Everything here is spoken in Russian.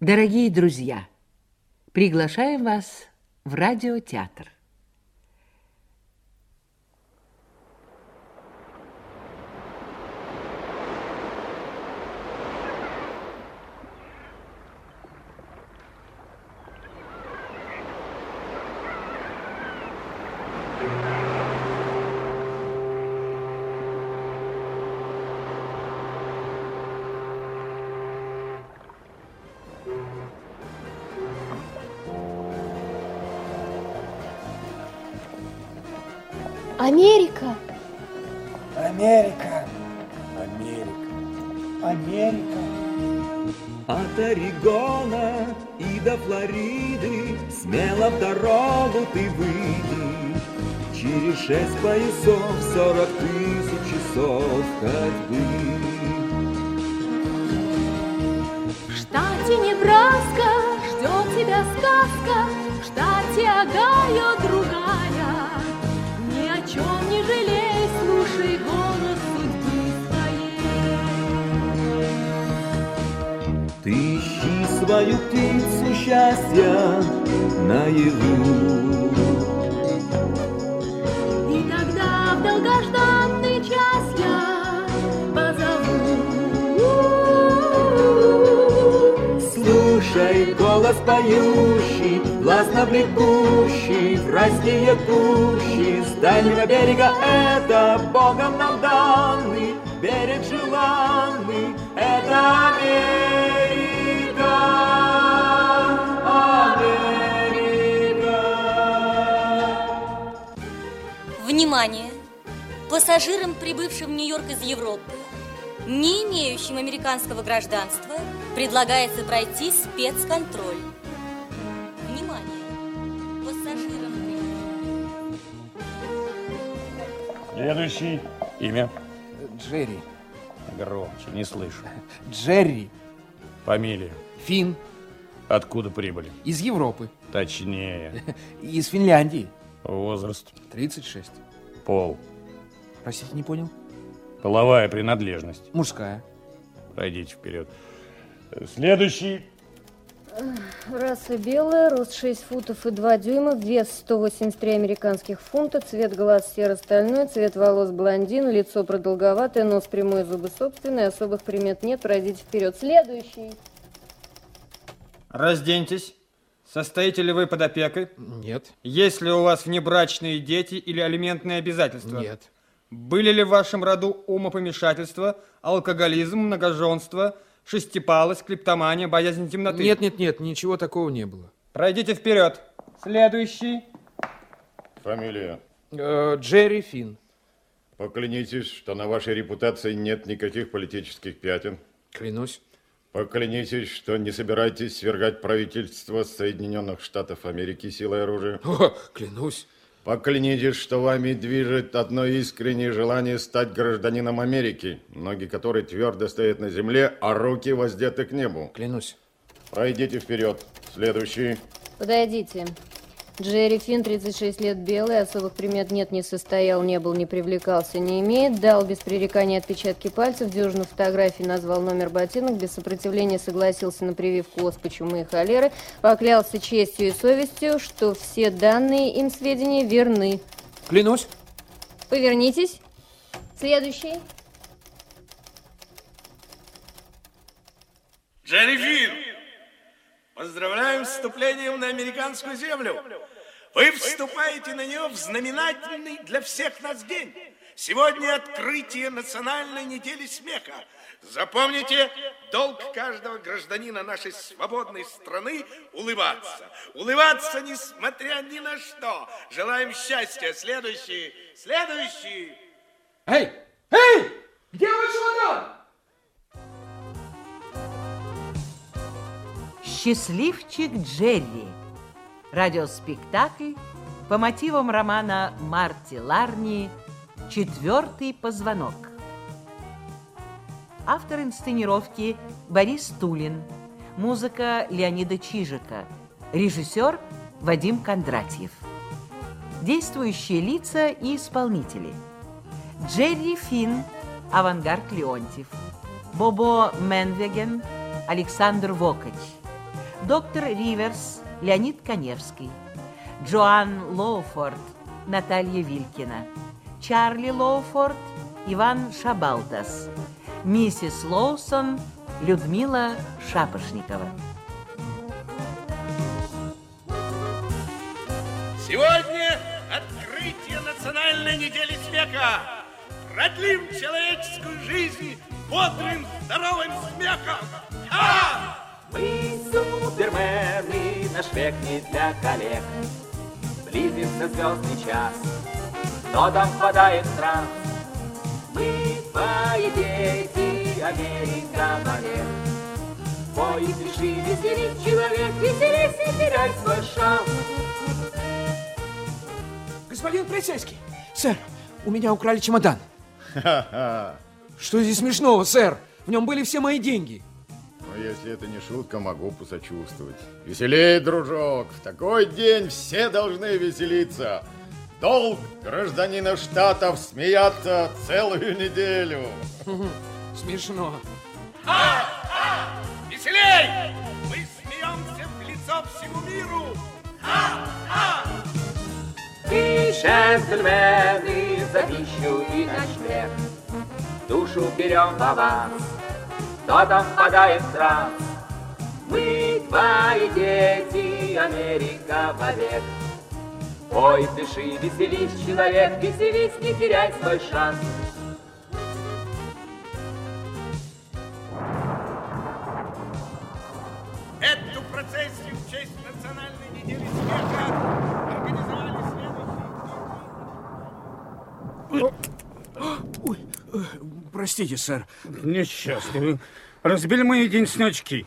Дорогие друзья, приглашаем вас в радиотеатр. Америка! Америка! Америка. Америка! От Орегона и до Флориды Смело в дорогу ты выйди Через шесть поясов Сорок тысяч часов ходьбы В штате Небраска ждет тебя сказка, В штате Огайо счастья наяву И тогда в долгожданный час я позову. Слушай голос поющий, властно влекущий В райские кущи с дальнего берега Это Богом нам данный берег желанный Это Америка, Внимание! Пассажирам, прибывшим в Нью-Йорк из Европы, не имеющим американского гражданства, предлагается пройти спецконтроль. Внимание! Пассажирам... Следующий. Имя. Джерри. Громче, не слышу. Джерри. Фамилия. Фин. Откуда прибыли? Из Европы. Точнее. Из Финляндии. Возраст. 36. Пол. Простите, не понял? Половая принадлежность. Мужская. Пройдите вперед. Следующий. Раса белая, рост 6 футов и 2 дюйма, вес 183 американских фунта, цвет глаз серо-стальной, цвет волос блондин, лицо продолговатое, нос прямой, зубы собственные, особых примет нет, пройдите вперед. Следующий. Разденьтесь. Состоите ли вы под опекой? Нет. Есть ли у вас внебрачные дети или алиментные обязательства? Нет. Были ли в вашем роду умопомешательство, алкоголизм, многоженство, шестипалость, клептомания, боязнь темноты? Нет, нет, нет, ничего такого не было. Пройдите вперед. Следующий. Фамилия. Э, Джерри Фин. Поклянитесь, что на вашей репутации нет никаких политических пятен. Клянусь. Поклянитесь, что не собираетесь свергать правительство Соединенных Штатов Америки силой оружия. О, клянусь. Поклянитесь, что вами движет одно искреннее желание стать гражданином Америки, ноги которой твердо стоят на земле, а руки воздеты к небу. Клянусь. Пройдите вперед. Следующий. Подойдите. Джерри Финн, 36 лет, белый, особых примет нет, не состоял, не был, не привлекался, не имеет, дал без пререкания отпечатки пальцев, дюжину фотографий, назвал номер ботинок, без сопротивления согласился на прививку оспы, чумы и холеры, поклялся честью и совестью, что все данные им сведения верны. Клянусь. Повернитесь. Следующий. Джерри Финн, поздравляем с вступлением на американскую землю. Вы вступаете на нее в знаменательный для всех нас день. Сегодня открытие национальной недели смеха. Запомните, долг каждого гражданина нашей свободной страны улыбаться. Улыбаться, несмотря ни на что. Желаем счастья. Следующий, следующий. Эй! Эй! Где мой чемодан? Счастливчик Джерри. Радиоспектакль по мотивам романа Марти Ларни «Четвертый позвонок». Автор инсценировки Борис Тулин. Музыка Леонида Чижика. Режиссер Вадим Кондратьев. Действующие лица и исполнители. Джерри Финн, Авангард Леонтьев. Бобо Менвеген, Александр Вокач. Доктор Риверс Леонид Коневский, Джоан Лоуфорд Наталья Вилькина, Чарли Лоуфорд Иван Шабалтас, миссис Лоусон Людмила Шапошникова. Сегодня открытие Национальной недели смеха. Продлим человеческую жизнь бодрым, здоровым смехом. Наш век не для коллег. Близится звездный час, но там впадает в транс. Мы твои дети, Америка, балет. Пой, дыши, веселись, человек, веселись и теряй свой шанс. Господин полицейский, сэр, у меня украли чемодан. Ха-ха. Что здесь смешного, сэр? В нем были все мои деньги. Но если это не шутка, могу посочувствовать. Веселей, дружок. В такой день все должны веселиться. Долг гражданина Штатов смеяться целую неделю. Смешно. Веселей! Мы смеемся в лицо всему миру. Мы джентльмены за пищу и ночлег. Душу берем по вас, кто там впадает в транс. Мы твои дети, Америка вовек. Ой, дыши, веселись, человек, веселись, не теряй свой шанс. Эту процессию в честь Национальной недели смеха организовали следующие... Простите, сэр. Несчастный. Разбили мои единственные очки.